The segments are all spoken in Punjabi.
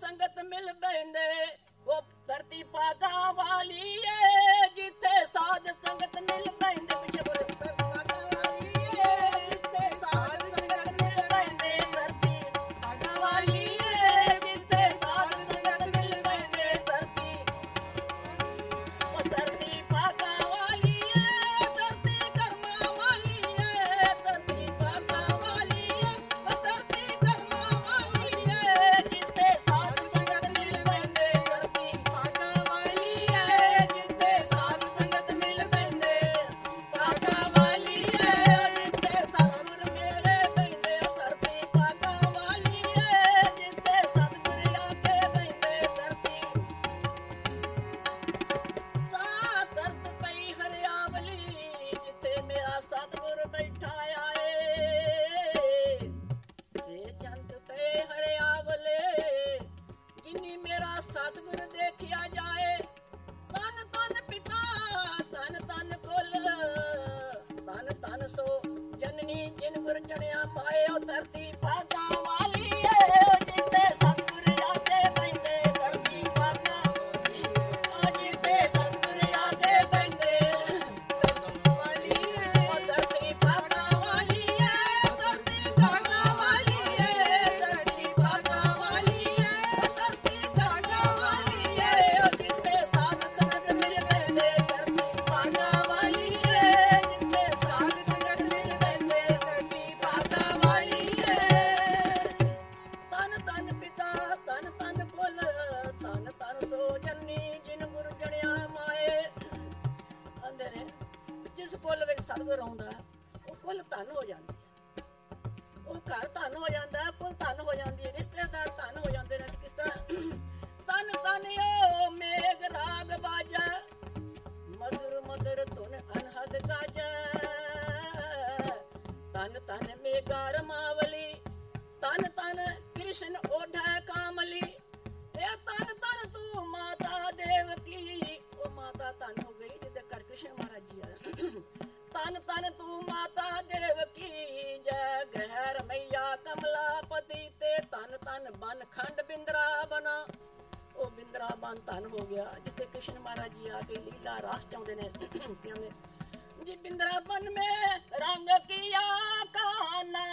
ਸੰਗਤ ਮਿਲ ਬੈਂਦੇ। ਉਹ ਧਰਤੀ ਪਾਗਾ ਵਾਲੀ ਏ ਜਿੱਥੇ ਸਾਧ ਸੰਗਤ ਮਿਲ I got ਤਨ ਤਨ ਕੋਲ, ਤਨ ਤਨ ਸੋ ਜੰਨੀ, ਜਿਨ ਗੁਰ ਜਣਿਆ ਮਾਏ। ਅੰਦੇ ਜਿਸ ਕੋਲ ਵਿੱਚ ਸਤਗੁਰ ਆਉਂਦਾ, ਉਹ ਕੁੱਲ ਧਨ ਹੋ ਜਾਂਦਾ ਉਹ ਘਰ ਧਨ ਹੋ ਜਾਂਦਾ, ਕੁੱਲ ਧਨ ਹੋ ਜਾਂਦੀ ਹੈ, ਰਿਸ਼ਤੇਦਾਰ ਧਨ ਹੋ ਜਾਂਦੇ ਨੇ, ਕਿਸ ਤਰ੍ਹਾਂ? ਤਨ ਤਨ ਓ ਮੇਗ ਰਾਗ ਬਾਜਾ, ਮਧੁਰ ਮਧੁਰ ਤੁਨ ਅਨਹਦ ਗਾਜਾ ਤਨ ਤਨ ਮੇਗਾ ਰਮਾਵਲੀ ਤਨ ਤਨ ਕ੍ਰਿਸ਼ਨ ਤਨ ਬਨ ਖੰਡ ਬਿੰਦਰਾ ਬਨਾ। ਉਹ ਬਿੰਦਰਾ ਬਨ ਧਨ ਹੋ ਗਿਆ, ਜਿੱਥੇ ਕ੍ਰਿਸ਼ਨ ਮਹਾਰਾਜ ਜੀ ਆ ਕੇ ਲੀਲਾ ਰਾਸ ਚਾਉਂਦੇ ਨੇ। ਜੀ ਬਿੰਦਰਾ ਬਨ ਮੇ ਰੰਗ ਕੀਆ ਕਾਨਾ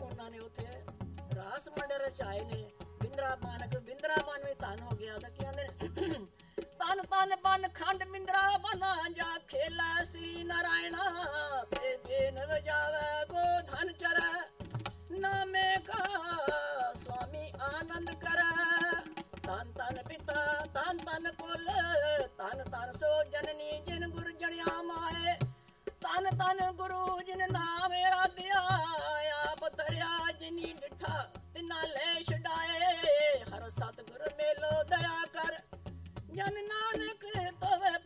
ਉਹਨਾਂ ਨੇ ਉੱਥੇ ਰਾਸ ਮੰਡਲ ਰਚਾਏ ਨੇ। ਬਿੰਦਰਾ ਮਾਨਕ, ਬਿੰਦਰਾ ਮਨ ਵੀ ਧਨ ਹੋ ਗਿਆ ਤਾਂ ਕਹਿੰਦੇ ਨੇ ਤਨ ਤਨ ਬਨ ਖੰਡ ਮਿੰਦਰਾ ਬਨਾ ਜਾ ਖੇਲਾ ਸ੍ਰੀ ਨਾਰਾਇਣਾ, ਤੇ ਬੇਨ ਵਜਾਵੇ ਕੋ ਧਨ ਚਰੈ, ਨਾਮੇ ਕਾ ਸੁਆਮੀ ਆਨੰਦ ਕਰੈ। ਤਨ ਤਨ ਪਿਤਾ ਤਨ ਤਨ ਕੁਲ ਤਨ ਤਨ ਸੋ ਜਨਨੀ ਜਿਨ ਗੁਰ ਜਣਿਆ ਮਾਏ। ਤਨ ਤਨ ਗੁਰੂ ਜਿਨ ਨਾਮ ਰਾਧਿਆ ਤੇ ਛਡਾਏ। ਹਰ ਸਤਗੁਰ ਮੇਲੋ ਦਇਆ ਕਰ। ਜਨ ਨਾਨਕ ਤੋਵੇ